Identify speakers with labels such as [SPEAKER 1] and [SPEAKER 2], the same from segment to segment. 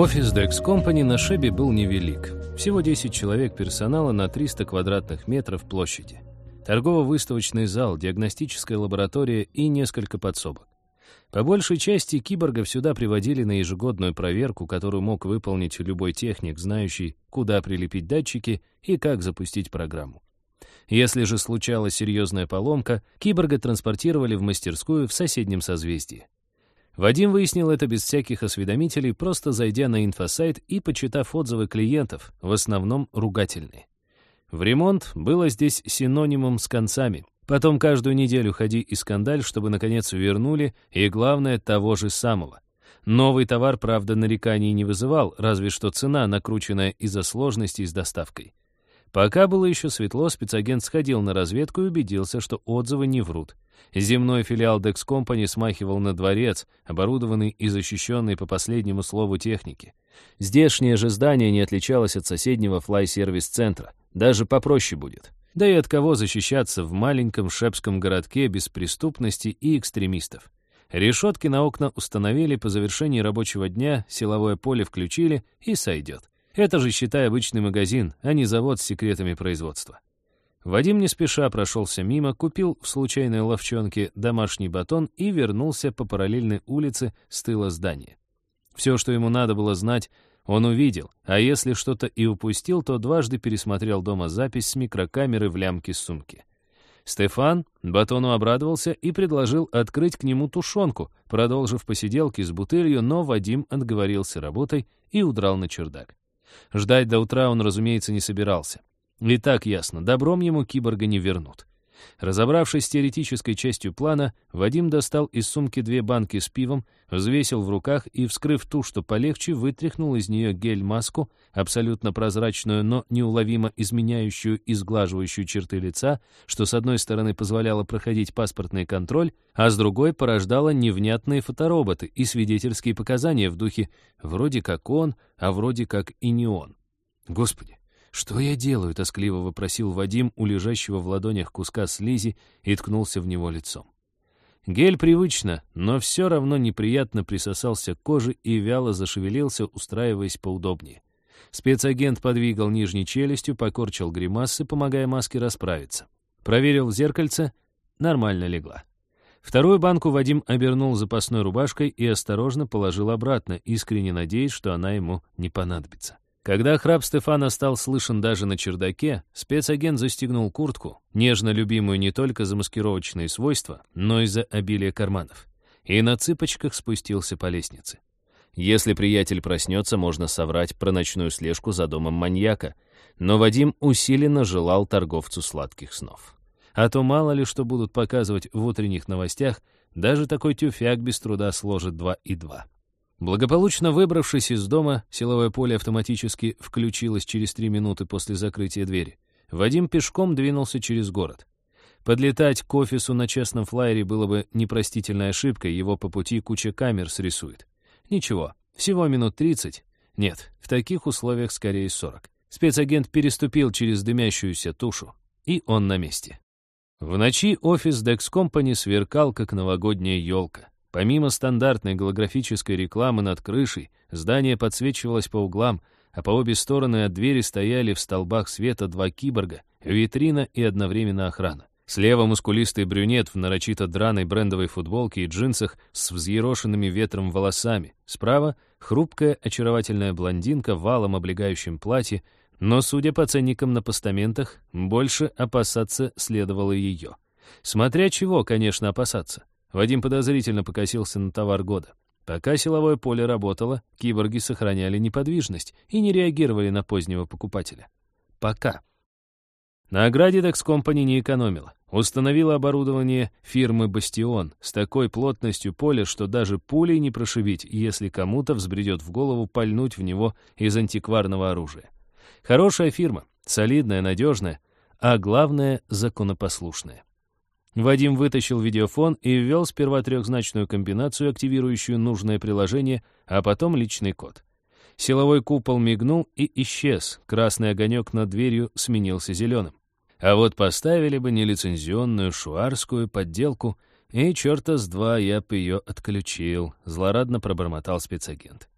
[SPEAKER 1] Офис Dex Company на Шебе был невелик. Всего 10 человек персонала на 300 квадратных метров площади. Торгово-выставочный зал, диагностическая лаборатория и несколько подсобок. По большей части киборгов сюда приводили на ежегодную проверку, которую мог выполнить любой техник, знающий, куда прилепить датчики и как запустить программу. Если же случалась серьезная поломка, киборга транспортировали в мастерскую в соседнем созвездии. Вадим выяснил это без всяких осведомителей, просто зайдя на инфосайт и почитав отзывы клиентов, в основном ругательные. В ремонт было здесь синонимом с концами. Потом каждую неделю ходи и скандаль, чтобы, наконец, вернули, и, главное, того же самого. Новый товар, правда, нареканий не вызывал, разве что цена, накрученная из-за сложностей с доставкой. Пока было еще светло, спецагент сходил на разведку и убедился, что отзывы не врут. Земной филиал Dex Company смахивал на дворец, оборудованный и защищенный по последнему слову техники. Здешнее же здание не отличалось от соседнего флай-сервис-центра. Даже попроще будет. Да и от кого защищаться в маленьком шепском городке без преступности и экстремистов. Решетки на окна установили по завершении рабочего дня, силовое поле включили и сойдет. Это же, считай, обычный магазин, а не завод с секретами производства. Вадим не спеша прошелся мимо, купил в случайной ловчонке домашний батон и вернулся по параллельной улице с тыла здания. Все, что ему надо было знать, он увидел, а если что-то и упустил, то дважды пересмотрел дома запись с микрокамеры в лямке сумки. Стефан батону обрадовался и предложил открыть к нему тушенку, продолжив посиделки с бутылью, но Вадим отговорился работой и удрал на чердак. Ждать до утра он, разумеется, не собирался. И так ясно, добром ему киборга не вернут. Разобравшись с теоретической частью плана, Вадим достал из сумки две банки с пивом, взвесил в руках и, вскрыв ту, что полегче, вытряхнул из нее гель-маску, абсолютно прозрачную, но неуловимо изменяющую и сглаживающую черты лица, что с одной стороны позволяло проходить паспортный контроль, а с другой порождало невнятные фотороботы и свидетельские показания в духе «вроде как он, а вроде как и не он». Господи, «Что я делаю?» — тоскливо вопросил Вадим у лежащего в ладонях куска слизи и ткнулся в него лицом. Гель привычно, но все равно неприятно присосался к коже и вяло зашевелился, устраиваясь поудобнее. Спецагент подвигал нижней челюстью, покорчил гримасы, помогая маске расправиться. Проверил в зеркальце — нормально легла. Вторую банку Вадим обернул запасной рубашкой и осторожно положил обратно, искренне надеясь, что она ему не понадобится. Когда храп Стефана стал слышен даже на чердаке, спецагент застегнул куртку, нежно любимую не только за маскировочные свойства, но и за обилие карманов, и на цыпочках спустился по лестнице. Если приятель проснется, можно соврать про ночную слежку за домом маньяка, но Вадим усиленно желал торговцу сладких снов. А то мало ли что будут показывать в утренних новостях, даже такой тюфяк без труда сложит два и два. Благополучно выбравшись из дома, силовое поле автоматически включилось через три минуты после закрытия двери. Вадим пешком двинулся через город. Подлетать к офису на частном флайере было бы непростительной ошибкой, его по пути куча камер срисует. Ничего, всего минут тридцать. Нет, в таких условиях скорее сорок. Спецагент переступил через дымящуюся тушу, и он на месте. В ночи офис Dex Company сверкал, как новогодняя елка. Помимо стандартной голографической рекламы над крышей, здание подсвечивалось по углам, а по обе стороны от двери стояли в столбах света два киборга, витрина и одновременно охрана. Слева мускулистый брюнет в нарочито драной брендовой футболке и джинсах с взъерошенными ветром волосами. Справа — хрупкая, очаровательная блондинка в валом облегающем платье, но, судя по ценникам на постаментах, больше опасаться следовало ее. Смотря чего, конечно, опасаться. Вадим подозрительно покосился на товар года. Пока силовое поле работало, киборги сохраняли неподвижность и не реагировали на позднего покупателя. Пока. На ограде Dex Company не экономила. Установила оборудование фирмы «Бастион» с такой плотностью поля, что даже пулей не прошибить, если кому-то взбредет в голову пальнуть в него из антикварного оружия. Хорошая фирма, солидная, надежная, а главное — законопослушная. Вадим вытащил видеофон и ввел сперва трехзначную комбинацию, активирующую нужное приложение, а потом личный код. Силовой купол мигнул и исчез, красный огонек над дверью сменился зеленым. А вот поставили бы нелицензионную шуарскую подделку, и черта с два я б ее отключил, злорадно пробормотал спецагент.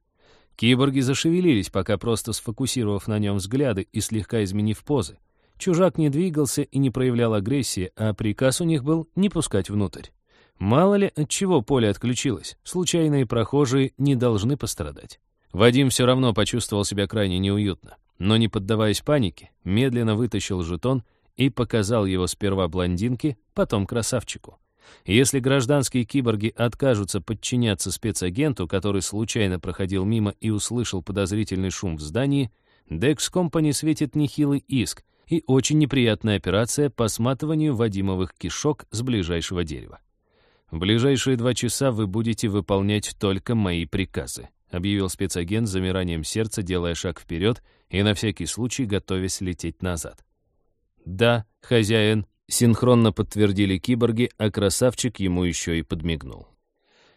[SPEAKER 1] Киборги зашевелились, пока просто сфокусировав на нем взгляды и слегка изменив позы. Чужак не двигался и не проявлял агрессии, а приказ у них был не пускать внутрь. Мало ли, от чего поле отключилось, случайные прохожие не должны пострадать. Вадим все равно почувствовал себя крайне неуютно, но не поддаваясь панике, медленно вытащил жетон и показал его сперва блондинке, потом красавчику. Если гражданские киборги откажутся подчиняться спецагенту, который случайно проходил мимо и услышал подозрительный шум в здании, Dex Company светит нехилый иск и очень неприятная операция по сматыванию Вадимовых кишок с ближайшего дерева. В ближайшие два часа вы будете выполнять только мои приказы, объявил спецагент с замиранием сердца, делая шаг вперед и на всякий случай готовясь лететь назад. «Да, хозяин», Синхронно подтвердили киборги, а красавчик ему еще и подмигнул.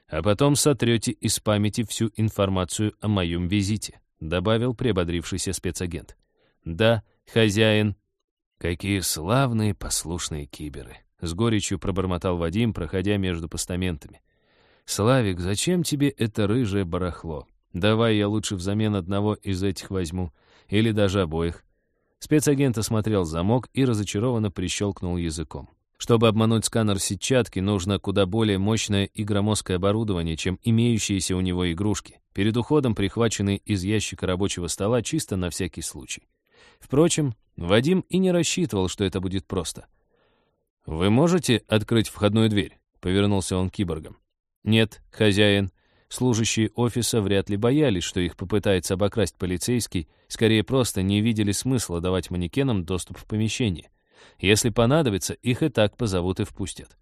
[SPEAKER 1] «А потом сотрете из памяти всю информацию о моем визите», добавил приободрившийся спецагент. «Да, хозяин». «Какие славные послушные киберы!» С горечью пробормотал Вадим, проходя между постаментами. «Славик, зачем тебе это рыжее барахло? Давай я лучше взамен одного из этих возьму, или даже обоих. Спецагент осмотрел замок и разочарованно прищелкнул языком. Чтобы обмануть сканер сетчатки, нужно куда более мощное и громоздкое оборудование, чем имеющиеся у него игрушки, перед уходом прихваченные из ящика рабочего стола чисто на всякий случай. Впрочем, Вадим и не рассчитывал, что это будет просто. «Вы можете открыть входную дверь?» — повернулся он к киборгам. «Нет, хозяин», Служащие офиса вряд ли боялись, что их попытается обокрасть полицейский, скорее просто не видели смысла давать манекенам доступ в помещение. Если понадобится, их и так позовут и впустят.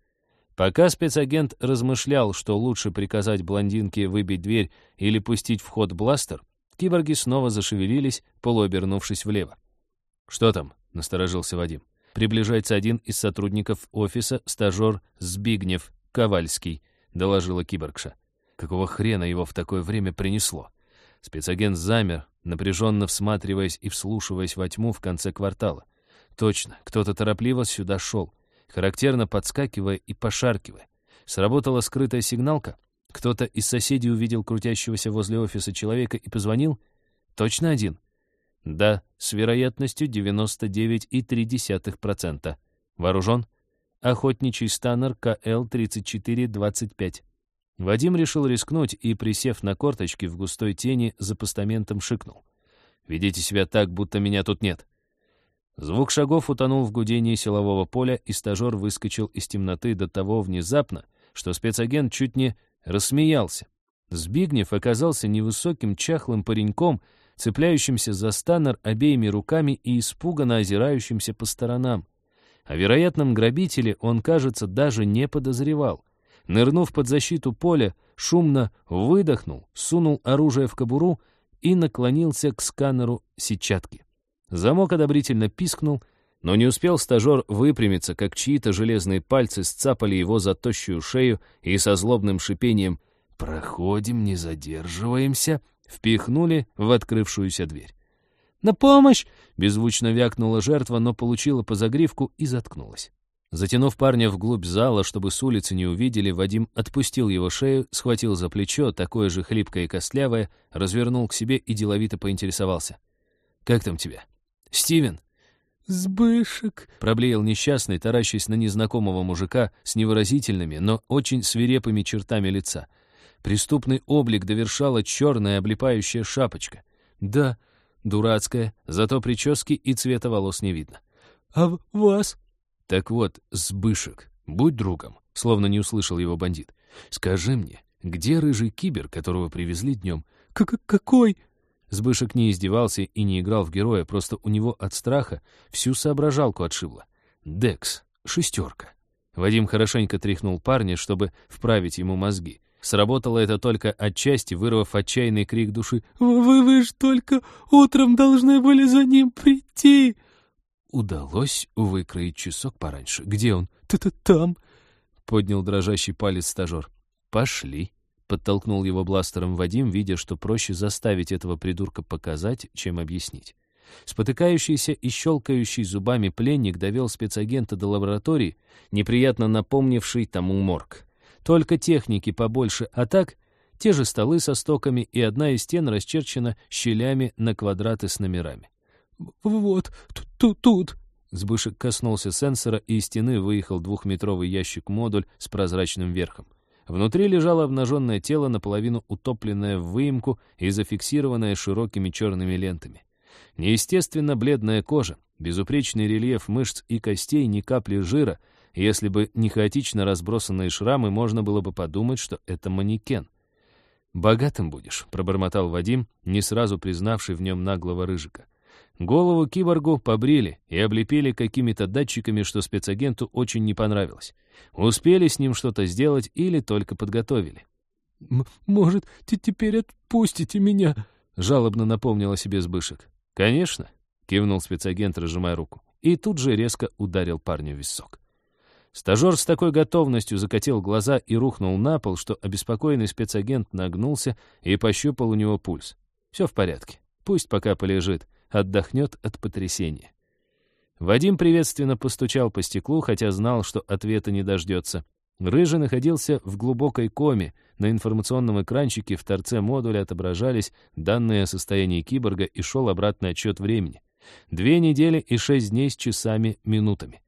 [SPEAKER 1] Пока спецагент размышлял, что лучше приказать блондинке выбить дверь или пустить в ход бластер, киборги снова зашевелились, полуобернувшись влево. «Что там?» — насторожился Вадим. «Приближается один из сотрудников офиса, стажер Збигнев Ковальский», — доложила киборгша. Какого хрена его в такое время принесло? Спецагент замер, напряженно всматриваясь и вслушиваясь во тьму в конце квартала. Точно, кто-то торопливо сюда шел, характерно подскакивая и пошаркивая. Сработала скрытая сигналка. Кто-то из соседей увидел крутящегося возле офиса человека и позвонил. Точно один? Да, с вероятностью 99,3%. Вооружен? Охотничий станер КЛ-3425. Вадим решил рискнуть и, присев на корточки в густой тени, за постаментом шикнул. «Ведите себя так, будто меня тут нет». Звук шагов утонул в гудении силового поля, и стажер выскочил из темноты до того внезапно, что спецагент чуть не рассмеялся. Збигнев оказался невысоким чахлым пареньком, цепляющимся за станер обеими руками и испуганно озирающимся по сторонам. О вероятном грабителе он, кажется, даже не подозревал — Нырнув под защиту поля, шумно выдохнул, сунул оружие в кобуру и наклонился к сканеру сетчатки. Замок одобрительно пискнул, но не успел стажер выпрямиться, как чьи-то железные пальцы сцапали его за тощую шею и со злобным шипением «Проходим, не задерживаемся», впихнули в открывшуюся дверь. «На помощь!» — беззвучно вякнула жертва, но получила по загривку и заткнулась. Затянув парня вглубь зала, чтобы с улицы не увидели, Вадим отпустил его шею, схватил за плечо, такое же хлипкое и костлявое, развернул к себе и деловито поинтересовался. «Как там тебя?» «Стивен?»
[SPEAKER 2] «Сбышек», —
[SPEAKER 1] проблеял несчастный, таращась на незнакомого мужика с невыразительными, но очень свирепыми чертами лица. Преступный облик довершала черная облепающая шапочка. Да, дурацкая, зато прически и цвета волос не видно.
[SPEAKER 2] «А вас?»
[SPEAKER 1] «Так вот, Сбышек, будь другом», — словно не услышал его бандит. «Скажи мне, где рыжий кибер, которого привезли днем?»
[SPEAKER 2] К «Какой?»
[SPEAKER 1] Сбышек не издевался и не играл в героя, просто у него от страха всю соображалку отшибло. «Декс, шестерка». Вадим хорошенько тряхнул парня, чтобы вправить ему мозги. Сработало это только отчасти, вырвав отчаянный крик души.
[SPEAKER 2] «Вы, вы ж только утром должны были за ним прийти!»
[SPEAKER 1] Удалось выкроить часок пораньше. Где он?
[SPEAKER 2] Т-т там.
[SPEAKER 1] Поднял дрожащий палец стажер. Пошли. Подтолкнул его бластером Вадим, видя, что проще заставить этого придурка показать, чем объяснить. Спотыкающийся и щелкающий зубами пленник довел спецагента до лаборатории, неприятно напомнивший тому морг. Только техники побольше, а так Те же столы со стоками, и одна из стен расчерчена щелями на квадраты с номерами.
[SPEAKER 2] «Вот, тут, тут».
[SPEAKER 1] Сбышек коснулся сенсора, и из стены выехал двухметровый ящик-модуль с прозрачным верхом. Внутри лежало обнаженное тело, наполовину утопленное в выемку и зафиксированное широкими черными лентами. Неестественно бледная кожа, безупречный рельеф мышц и костей, ни капли жира. Если бы не хаотично разбросанные шрамы, можно было бы подумать, что это манекен. «Богатым будешь», — пробормотал Вадим, не сразу признавший в нем наглого рыжика. Голову киборгу побрили и облепили какими-то датчиками, что спецагенту очень не понравилось. Успели с ним что-то сделать или только подготовили.
[SPEAKER 2] «Может, теперь отпустите меня?»
[SPEAKER 1] — жалобно напомнил о себе Сбышек. «Конечно», — кивнул спецагент, разжимая руку, и тут же резко ударил парню в висок. Стажер с такой готовностью закатил глаза и рухнул на пол, что обеспокоенный спецагент нагнулся и пощупал у него пульс. Все в порядке, пусть пока полежит, отдохнет от потрясения. Вадим приветственно постучал по стеклу, хотя знал, что ответа не дождется. Рыжий находился в глубокой коме. На информационном экранчике в торце модуля отображались данные о состоянии киборга и шел обратный отчет времени. Две недели и шесть дней с часами, минутами.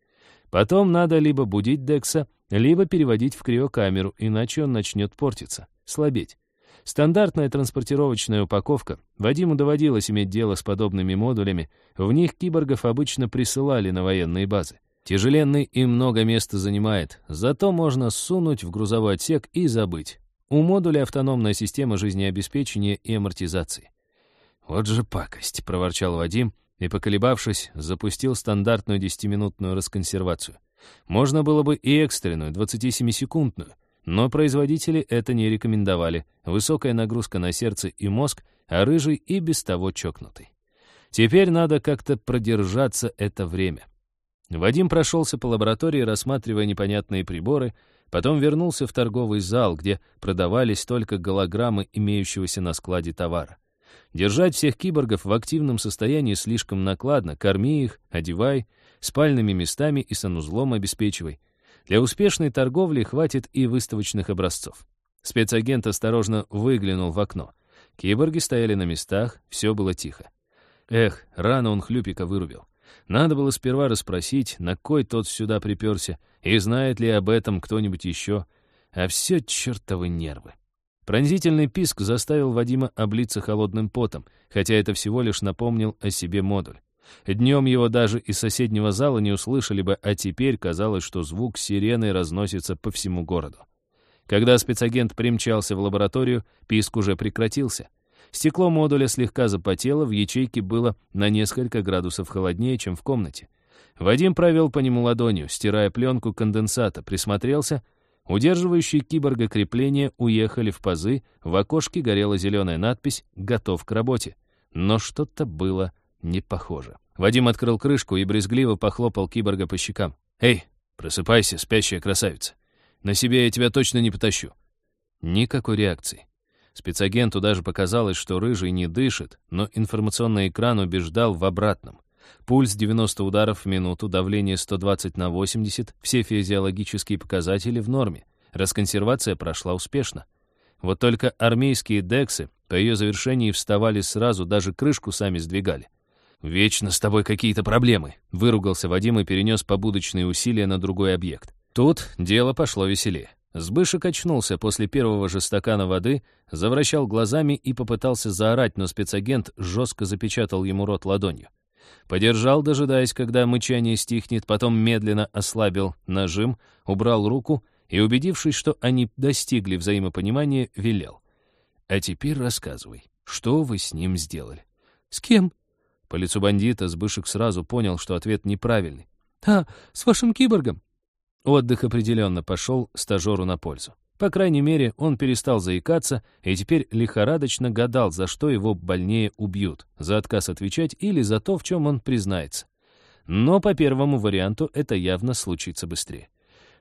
[SPEAKER 1] Потом надо либо будить Декса, либо переводить в криокамеру, иначе он начнет портиться, слабеть. Стандартная транспортировочная упаковка. Вадиму доводилось иметь дело с подобными модулями. В них киборгов обычно присылали на военные базы. Тяжеленный и много места занимает, зато можно сунуть в грузовой отсек и забыть. У модуля автономная система жизнеобеспечения и амортизации. «Вот же пакость», — проворчал Вадим, и, поколебавшись, запустил стандартную десятиминутную расконсервацию. Можно было бы и экстренную, 27-секундную, но производители это не рекомендовали. Высокая нагрузка на сердце и мозг, а рыжий и без того чокнутый. Теперь надо как-то продержаться это время. Вадим прошелся по лаборатории, рассматривая непонятные приборы, потом вернулся в торговый зал, где продавались только голограммы имеющегося на складе товара. Держать всех киборгов в активном состоянии слишком накладно, корми их, одевай, спальными местами и санузлом обеспечивай. Для успешной торговли хватит и выставочных образцов. Спецагент осторожно выглянул в окно. Киборги стояли на местах, все было тихо. Эх, рано он хлюпика вырубил. Надо было сперва расспросить, на кой тот сюда приперся, и знает ли об этом кто-нибудь еще. А все чертовы нервы. Пронзительный писк заставил Вадима облиться холодным потом, хотя это всего лишь напомнил о себе модуль. Днем его даже из соседнего зала не услышали бы, а теперь казалось, что звук сирены разносится по всему городу. Когда спецагент примчался в лабораторию, писк уже прекратился. Стекло модуля слегка запотело, в ячейке было на несколько градусов холоднее, чем в комнате. Вадим провел по нему ладонью, стирая пленку конденсата, присмотрелся. Удерживающие киборга крепления уехали в пазы, в окошке горела зеленая надпись «Готов к работе». Но что-то было не похоже. Вадим открыл крышку и брезгливо похлопал киборга по щекам. «Эй, просыпайся, спящая красавица. На себе я тебя точно не потащу». Никакой реакции. Спецагенту даже показалось, что рыжий не дышит, но информационный экран убеждал в обратном. Пульс 90 ударов в минуту, давление 120 на 80, все физиологические показатели в норме. Расконсервация прошла успешно. Вот только армейские дексы по ее завершении вставали сразу, даже крышку сами сдвигали. «Вечно с тобой какие-то проблемы», — выругался Вадим и перенес побудочные усилия на другой объект. Тут дело пошло веселее. Сбышек очнулся после первого же стакана воды, завращал глазами и попытался заорать, но спецагент жестко запечатал ему рот ладонью. Подержал, дожидаясь, когда мычание стихнет, потом медленно ослабил нажим, убрал руку и, убедившись, что они достигли взаимопонимания, велел. «А теперь рассказывай, что вы с ним сделали?»
[SPEAKER 2] «С кем?»
[SPEAKER 1] По лицу бандита Сбышек сразу понял, что ответ неправильный.
[SPEAKER 2] «А, с вашим киборгом».
[SPEAKER 1] Отдых определенно пошел стажеру на пользу. По крайней мере, он перестал заикаться и теперь лихорадочно гадал, за что его больнее убьют, за отказ отвечать или за то, в чем он признается. Но по первому варианту это явно случится быстрее.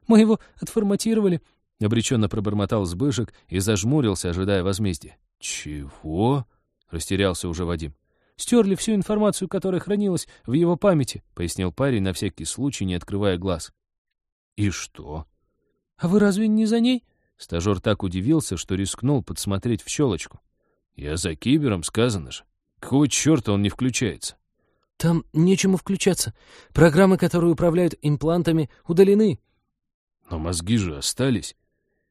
[SPEAKER 2] «Мы его отформатировали», —
[SPEAKER 1] обреченно пробормотал Сбышек и зажмурился, ожидая возмездия. «Чего?» — растерялся уже Вадим.
[SPEAKER 2] Стерли всю информацию, которая хранилась в его памяти», — пояснил парень на всякий случай, не открывая глаз.
[SPEAKER 1] «И что?»
[SPEAKER 2] «А вы разве не за ней?»
[SPEAKER 1] Стажер так удивился, что рискнул подсмотреть в щелочку. «Я за кибером, сказано же. Какого черта он не включается?»
[SPEAKER 2] «Там нечему включаться. Программы, которые управляют имплантами, удалены».
[SPEAKER 1] «Но мозги же остались.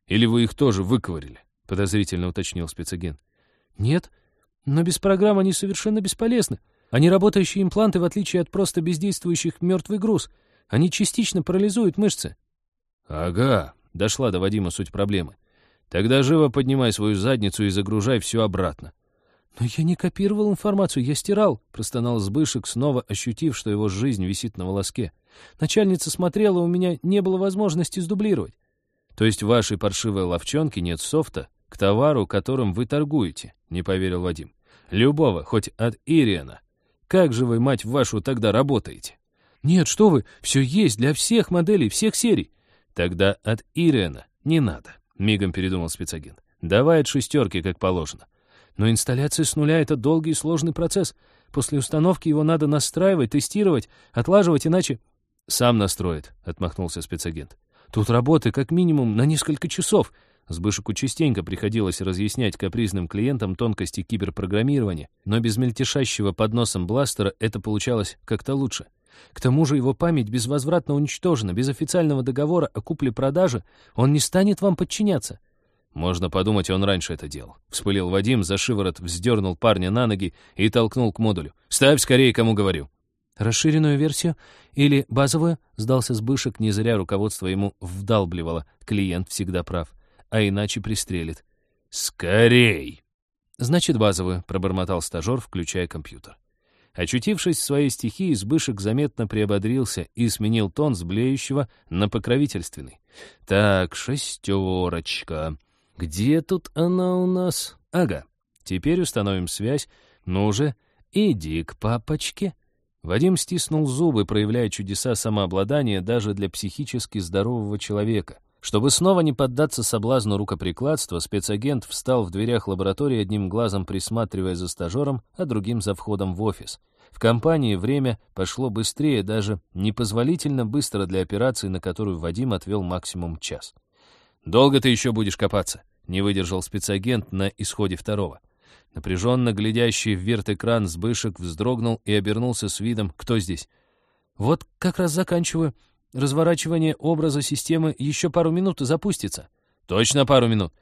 [SPEAKER 1] Или вы их тоже выковырили?» — подозрительно уточнил спецагент.
[SPEAKER 2] «Нет, но без программ они совершенно бесполезны. Они работающие импланты, в отличие от просто бездействующих мертвый груз. Они частично парализуют мышцы».
[SPEAKER 1] «Ага», — дошла до Вадима суть проблемы. «Тогда живо поднимай свою задницу и загружай все обратно».
[SPEAKER 2] «Но я не копировал информацию, я стирал», — простонал Сбышек, снова ощутив, что его жизнь висит на волоске. «Начальница смотрела, у меня не было возможности сдублировать».
[SPEAKER 1] «То есть в вашей паршивой ловчонке нет софта к товару, которым вы торгуете?» — не поверил Вадим. «Любого, хоть от Ириана. Как же вы, мать вашу, тогда работаете?»
[SPEAKER 2] «Нет, что вы, все есть для всех моделей, всех серий».
[SPEAKER 1] «Тогда от Ириана не надо», — мигом передумал спецагент. «Давай от шестерки, как положено».
[SPEAKER 2] Но инсталляция с нуля — это долгий и сложный процесс. После установки его надо настраивать, тестировать, отлаживать, иначе...
[SPEAKER 1] — Сам настроит, — отмахнулся спецагент.
[SPEAKER 2] — Тут работы как минимум на несколько часов. Сбышику частенько приходилось разъяснять капризным клиентам тонкости киберпрограммирования, но без мельтешащего под носом бластера это получалось как-то лучше. К тому же его память безвозвратно уничтожена, без официального договора о купле-продаже он не станет вам подчиняться.
[SPEAKER 1] Можно подумать, он раньше это делал. Вспылил Вадим, за шиворот вздернул парня на ноги и толкнул к модулю. «Ставь скорее, кому говорю».
[SPEAKER 2] «Расширенную версию или базовую?» — сдался Сбышек, не зря руководство ему вдалбливало. Клиент всегда прав, а иначе пристрелит.
[SPEAKER 1] «Скорей!»
[SPEAKER 2] «Значит, базовую», — пробормотал стажер, включая компьютер.
[SPEAKER 1] Очутившись в своей стихии, Сбышек заметно приободрился и сменил тон с блеющего на покровительственный. «Так, шестерочка. Где тут она у нас? Ага. Теперь установим связь. Ну же, иди к папочке». Вадим стиснул зубы, проявляя чудеса самообладания даже для психически здорового человека. Чтобы снова не поддаться соблазну рукоприкладства, спецагент встал в дверях лаборатории одним глазом присматривая за стажером, а другим за входом в офис. В компании время пошло быстрее, даже непозволительно быстро для операции, на которую Вадим отвел максимум час. «Долго ты еще будешь копаться?» — не выдержал спецагент на исходе второго. Напряженно глядящий в верт-экран Сбышек вздрогнул и обернулся с видом «Кто здесь?»
[SPEAKER 2] «Вот как раз заканчиваю. Разворачивание образа системы еще пару минут и запустится».
[SPEAKER 1] «Точно пару минут?»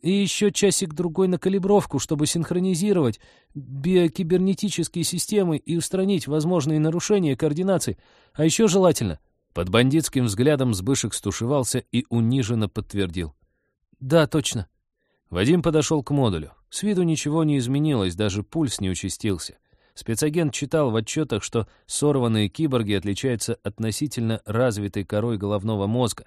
[SPEAKER 2] «И еще часик-другой на калибровку, чтобы синхронизировать биокибернетические системы и устранить возможные нарушения координации. А еще желательно...»
[SPEAKER 1] Под бандитским взглядом Сбышек стушевался и униженно подтвердил.
[SPEAKER 2] «Да, точно».
[SPEAKER 1] Вадим подошел к модулю. С виду ничего не изменилось, даже пульс не участился. Спецагент читал в отчетах, что сорванные киборги отличаются относительно развитой корой головного мозга.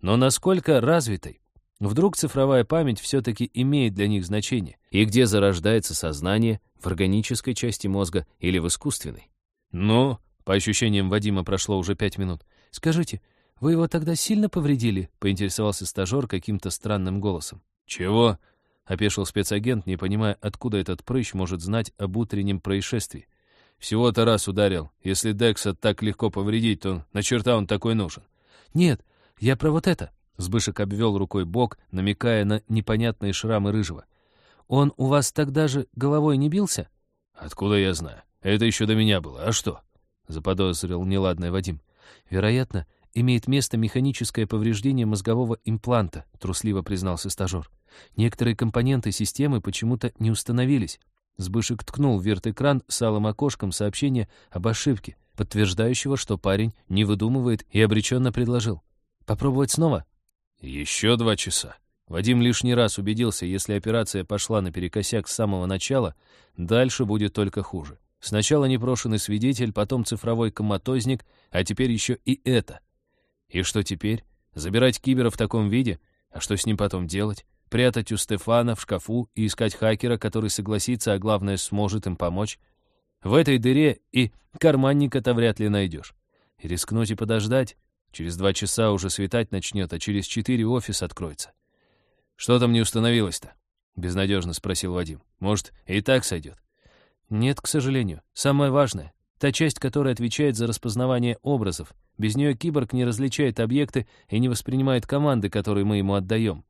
[SPEAKER 1] Но насколько развитой? Вдруг цифровая память все-таки имеет для них значение? И где зарождается сознание? В органической части мозга или в искусственной? Но, по ощущениям Вадима, прошло уже пять минут.
[SPEAKER 2] «Скажите, вы его тогда сильно повредили?» — поинтересовался стажер каким-то странным голосом.
[SPEAKER 1] «Чего?» — опешил спецагент, не понимая, откуда этот прыщ может знать об утреннем происшествии. «Всего-то раз ударил. Если Декса так легко повредить, то на черта он такой нужен».
[SPEAKER 2] «Нет, я про вот это». Сбышек обвел рукой бок, намекая на непонятные шрамы рыжего. «Он у вас тогда же головой не бился?»
[SPEAKER 1] «Откуда я знаю? Это еще до меня было. А что?» — заподозрил неладное Вадим.
[SPEAKER 2] «Вероятно, имеет место механическое повреждение мозгового импланта», — трусливо признался стажер. Некоторые компоненты системы почему-то не установились. Сбышек ткнул в верт-экран с алым окошком сообщение об ошибке, подтверждающего, что парень не выдумывает и обреченно предложил. «Попробовать снова?»
[SPEAKER 1] «Еще два часа». Вадим лишний раз убедился, если операция пошла наперекосяк с самого начала, дальше будет только хуже. Сначала непрошенный свидетель, потом цифровой коматозник, а теперь еще и это. И что теперь? Забирать кибера в таком виде? А что с ним потом делать? прятать у Стефана в шкафу и искать хакера, который согласится, а главное, сможет им помочь. В этой дыре и карманника-то вряд ли найдешь. И рискнуть и подождать. Через два часа уже светать начнет, а через четыре офис откроется. «Что там не установилось-то?» — безнадежно спросил Вадим. «Может, и так сойдет?»
[SPEAKER 2] «Нет, к сожалению. Самое важное — та часть, которая отвечает за распознавание образов. Без нее киборг не различает объекты и не воспринимает команды, которые мы ему отдаем.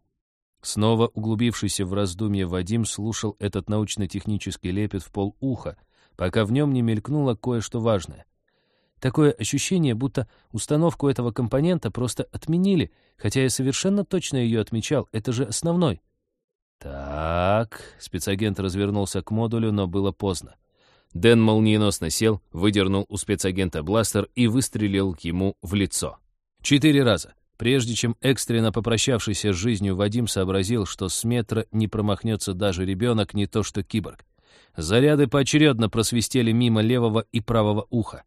[SPEAKER 1] Снова углубившийся в раздумье Вадим слушал этот научно-технический лепет в полуха, пока в нем не мелькнуло кое-что важное. Такое ощущение, будто установку этого компонента просто отменили, хотя я совершенно точно ее отмечал, это же основной. «Так...» — спецагент развернулся к модулю, но было поздно. Дэн молниеносно сел, выдернул у спецагента бластер и выстрелил ему в лицо. Четыре раза. Прежде чем экстренно попрощавшийся с жизнью Вадим сообразил, что с метра не промахнется даже ребенок, не то что киборг. Заряды поочередно просвистели мимо левого и правого уха.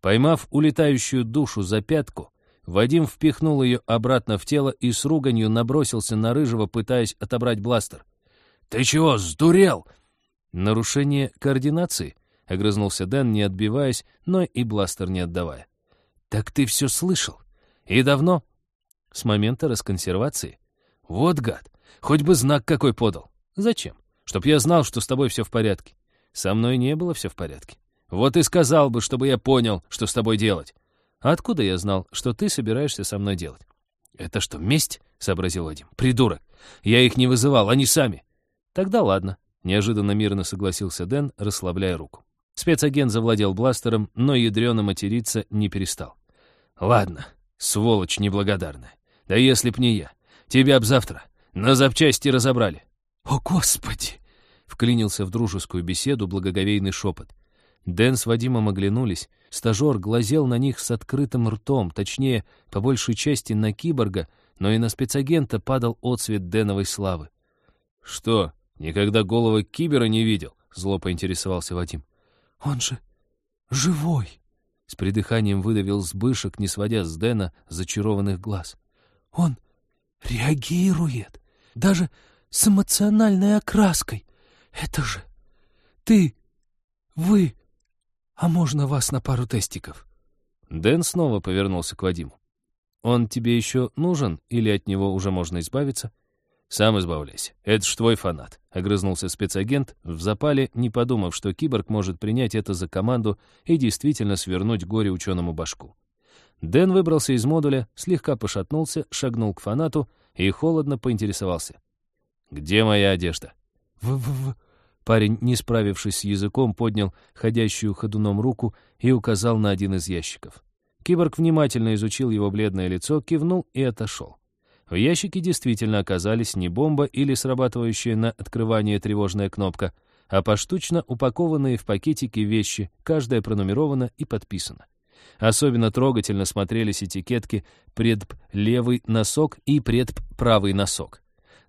[SPEAKER 1] Поймав улетающую душу за пятку, Вадим впихнул ее обратно в тело и с руганью набросился на Рыжего, пытаясь отобрать бластер. «Ты чего, сдурел?» «Нарушение координации?» — огрызнулся Дэн, не отбиваясь, но и бластер не отдавая. «Так ты все слышал? И давно?» «С момента расконсервации?» «Вот гад! Хоть бы знак какой подал!» «Зачем? Чтоб я знал, что с тобой все в порядке. Со мной не было все в порядке. Вот и сказал бы, чтобы я понял, что с тобой делать. А откуда я знал, что ты собираешься со мной делать? «Это что, месть?» — сообразил Вадим. «Придурок! Я их не вызывал, они сами!» «Тогда ладно», — неожиданно мирно согласился Дэн, расслабляя руку. Спецагент завладел бластером, но ядрёно материться не перестал. «Ладно, сволочь неблагодарная. Да если б не я. Тебя б завтра на запчасти разобрали». «О, Господи!» — вклинился в дружескую беседу благоговейный шепот. Дэн с Вадимом оглянулись. Стажер глазел на них с открытым ртом, точнее, по большей части на киборга, но и на спецагента падал отсвет Дэновой славы. «Что, никогда головы кибера не видел?» — зло поинтересовался Вадим. «Он же живой!» — с придыханием выдавил Сбышек, не сводя с Дэна зачарованных глаз. «Он реагирует, даже с эмоциональной окраской. Это же ты, вы...» «А можно вас на пару тестиков?» Дэн снова повернулся к Вадиму. «Он тебе еще нужен или от него уже можно избавиться?» «Сам избавляйся. Это ж твой фанат», — огрызнулся спецагент, в запале, не подумав, что киборг может принять это за команду и действительно свернуть горе ученому башку. Дэн выбрался из модуля, слегка пошатнулся, шагнул к фанату и холодно поинтересовался. «Где моя одежда?» «В-в-в... Парень, не справившись с языком, поднял ходящую ходуном руку и указал на один из ящиков. Киборг внимательно изучил его бледное лицо, кивнул и отошел. В ящике действительно оказались не бомба или срабатывающая на открывание тревожная кнопка, а поштучно упакованные в пакетики вещи, каждая пронумерована и подписана. Особенно трогательно смотрелись этикетки «Предп левый носок» и «Предп правый носок».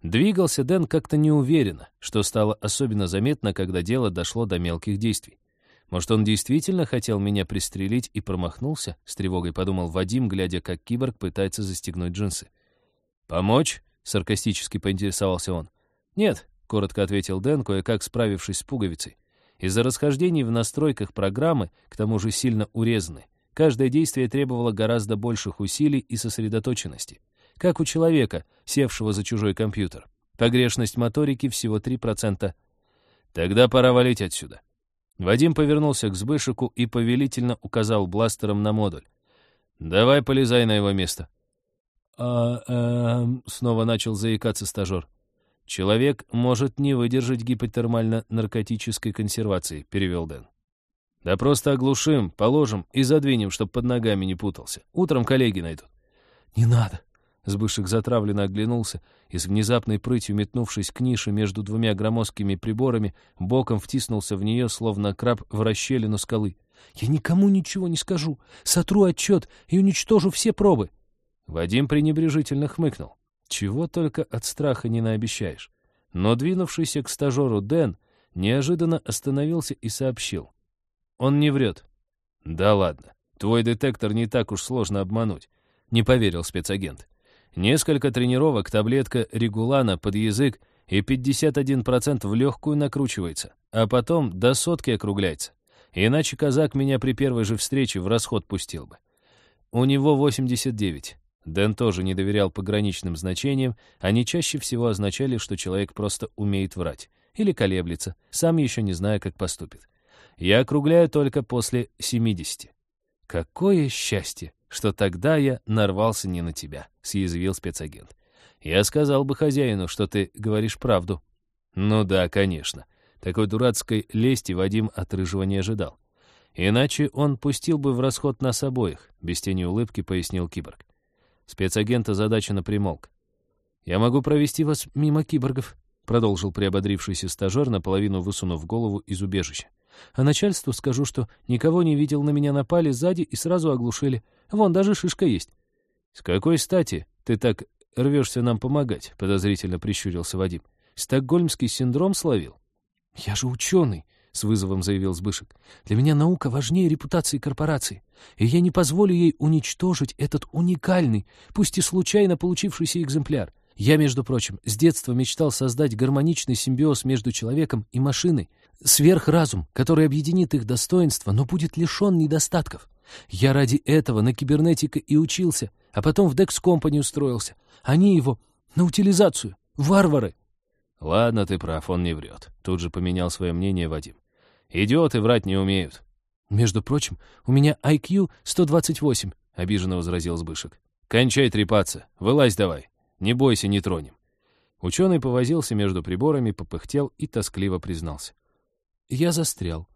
[SPEAKER 1] Двигался Дэн как-то неуверенно, что стало особенно заметно, когда дело дошло до мелких действий. Может, он действительно хотел меня пристрелить и промахнулся? С тревогой подумал Вадим, глядя, как киборг пытается застегнуть джинсы. «Помочь?» — саркастически поинтересовался он. «Нет», — коротко ответил Дэн, кое-как справившись с пуговицей. Из-за расхождений в настройках программы, к тому же сильно урезаны, каждое действие требовало гораздо больших усилий и сосредоточенности как у человека, севшего за чужой компьютер. Погрешность моторики всего 3%. Тогда пора валить отсюда. Вадим повернулся к Сбышику и повелительно указал бластером на модуль. «Давай полезай на его место». «А, э, снова начал заикаться стажер. «Человек может не выдержать гипотермально-наркотической консервации», — перевел Дэн. «Да просто оглушим, положим и задвинем, чтоб под ногами не путался. Утром коллеги найдут». «Не надо», Сбышек затравленно оглянулся и с внезапной прытью, метнувшись к нише между двумя громоздкими приборами, боком втиснулся в нее, словно краб в расщелину скалы. «Я никому ничего не скажу. Сотру отчет и уничтожу все пробы». Вадим пренебрежительно хмыкнул. «Чего только от страха не наобещаешь». Но двинувшийся к стажеру Дэн неожиданно остановился и сообщил. «Он не врет». «Да ладно. Твой детектор не так уж сложно обмануть», — не поверил спецагент. Несколько тренировок, таблетка регулана под язык и 51% в легкую накручивается, а потом до сотки округляется. Иначе казак меня при первой же встрече в расход пустил бы. У него 89. Дэн тоже не доверял пограничным значениям, они чаще всего означали, что человек просто умеет врать или колеблется, сам еще не зная, как поступит. Я округляю только после 70. Какое счастье! что тогда я нарвался не на тебя», — съязвил спецагент. Я сказал бы хозяину, что ты говоришь правду. Ну да, конечно. Такой дурацкой лести Вадим от Рыжего не ожидал. Иначе он пустил бы в расход нас обоих, без тени улыбки пояснил киборг. Спецагент озадаченно примолк. «Я могу провести вас мимо киборгов», продолжил приободрившийся стажер, наполовину высунув голову из убежища. «А начальству скажу, что никого не видел, на меня напали сзади и сразу оглушили. Вон, даже шишка есть». «С какой стати ты так рвешься нам помогать?» — подозрительно прищурился Вадим. «Стокгольмский синдром словил?»
[SPEAKER 2] «Я же ученый», — с вызовом заявил Сбышек. «Для меня наука важнее репутации корпорации, и я не позволю ей уничтожить этот уникальный, пусть и случайно получившийся экземпляр. Я, между прочим, с детства мечтал создать гармоничный симбиоз между человеком и машиной, сверхразум, который объединит их достоинства, но будет лишен недостатков. Я ради этого на кибернетика и учился, а потом в Dex Company устроился. Они его на утилизацию. Варвары.
[SPEAKER 1] Ладно, ты прав, он не врет. Тут же поменял свое мнение Вадим. Идиоты врать не умеют.
[SPEAKER 2] Между прочим, у меня IQ 128, обиженно возразил Збышек.
[SPEAKER 1] Кончай трепаться. Вылазь давай. Не бойся, не тронем. Ученый повозился между приборами, попыхтел и тоскливо признался.
[SPEAKER 2] Я застрял.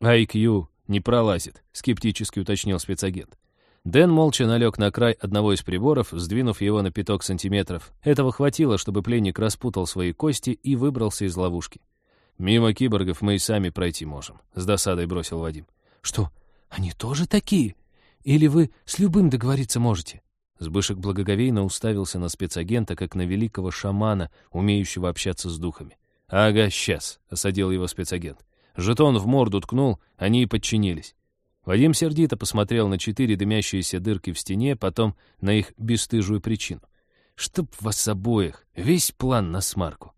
[SPEAKER 1] IQ не пролазит, скептически уточнил спецагент. Дэн молча налег на край одного из приборов, сдвинув его на пяток сантиметров. Этого хватило, чтобы пленник распутал свои кости и выбрался из ловушки. «Мимо киборгов мы и сами пройти можем», — с досадой бросил Вадим.
[SPEAKER 2] «Что, они тоже такие? Или вы с любым договориться можете?»
[SPEAKER 1] Сбышек благоговейно уставился на спецагента, как на великого шамана, умеющего общаться с духами. «Ага, сейчас», — осадил его спецагент. Жетон в морду ткнул, они и подчинились. Вадим сердито посмотрел на четыре дымящиеся дырки в стене, потом на их бесстыжую причину. «Чтоб вас обоих! Весь план на смарку!»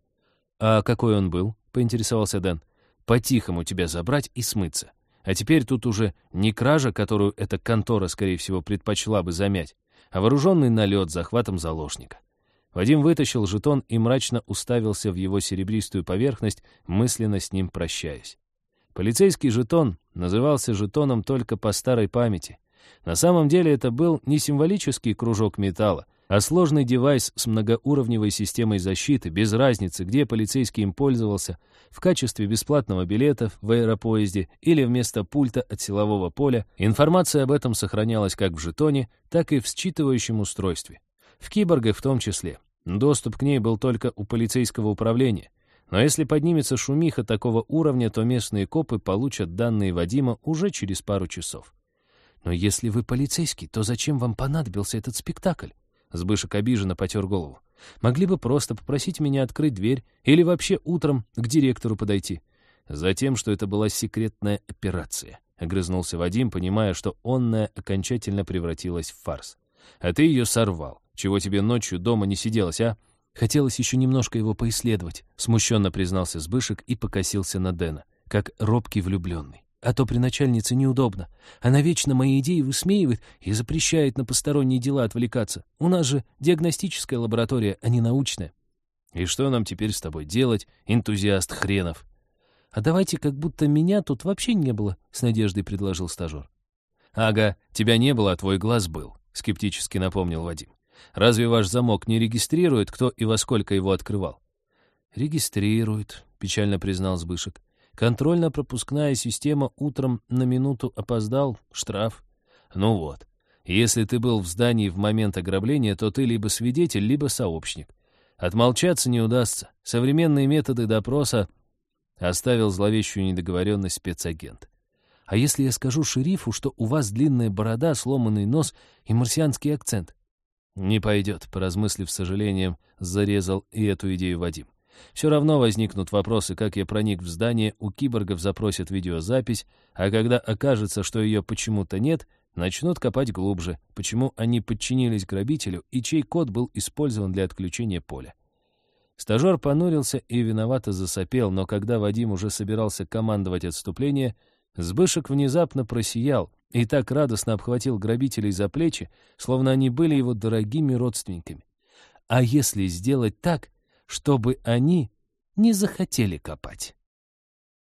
[SPEAKER 1] «А какой он был?» — поинтересовался Дэн. «По-тихому тебя забрать и смыться. А теперь тут уже не кража, которую эта контора, скорее всего, предпочла бы замять, а вооруженный налет захватом заложника. Вадим вытащил жетон и мрачно уставился в его серебристую поверхность, мысленно с ним прощаясь. Полицейский жетон назывался жетоном только по старой памяти. На самом деле это был не символический кружок металла, а сложный девайс с многоуровневой системой защиты, без разницы, где полицейский им пользовался, в качестве бесплатного билета в аэропоезде или вместо пульта от силового поля, информация об этом сохранялась как в жетоне, так и в считывающем устройстве. В киборгах в том числе. Доступ к ней был только у полицейского управления. Но если поднимется шумиха такого уровня, то местные копы получат данные Вадима уже через пару часов.
[SPEAKER 2] «Но если вы полицейский, то зачем вам понадобился этот спектакль?»
[SPEAKER 1] Сбышек обиженно потер голову. «Могли бы просто попросить меня открыть дверь или вообще утром к директору подойти». «Затем, что это была секретная операция», — огрызнулся Вадим, понимая, что онная окончательно превратилась в фарс. «А ты ее сорвал. Чего тебе ночью дома не сиделось, а?»
[SPEAKER 2] Хотелось еще немножко его поисследовать, смущенно признался Сбышек и покосился на Дэна, как робкий влюбленный. А то при начальнице неудобно. Она вечно мои идеи высмеивает и запрещает на посторонние дела отвлекаться. У нас же диагностическая лаборатория, а не научная.
[SPEAKER 1] И что нам теперь с тобой делать, энтузиаст хренов?
[SPEAKER 2] А давайте как будто меня тут вообще не было, с надеждой предложил стажер.
[SPEAKER 1] Ага, тебя не было, а твой глаз был, скептически напомнил Вадим. Разве ваш замок не регистрирует, кто и во сколько его открывал?
[SPEAKER 2] Регистрирует, печально признал Сбышек. Контрольно-пропускная система утром на минуту опоздал, штраф.
[SPEAKER 1] Ну вот. Если ты был в здании в момент ограбления, то ты либо свидетель, либо сообщник. Отмолчаться не удастся. Современные методы допроса оставил зловещую недоговоренность спецагент.
[SPEAKER 2] А если я скажу шерифу, что у вас длинная борода, сломанный нос и марсианский акцент?
[SPEAKER 1] Не пойдет, поразмыслив с сожалением, зарезал и эту идею Вадим. Все равно возникнут вопросы, как я проник в здание, у киборгов запросят видеозапись, а когда окажется, что ее почему-то нет, начнут копать глубже, почему они подчинились грабителю и чей код был использован для отключения поля. Стажер понурился и виновато засопел, но когда Вадим уже собирался командовать отступление, Сбышек внезапно просиял и так радостно обхватил грабителей за плечи, словно они были его дорогими родственниками. А если сделать так, чтобы они не захотели копать.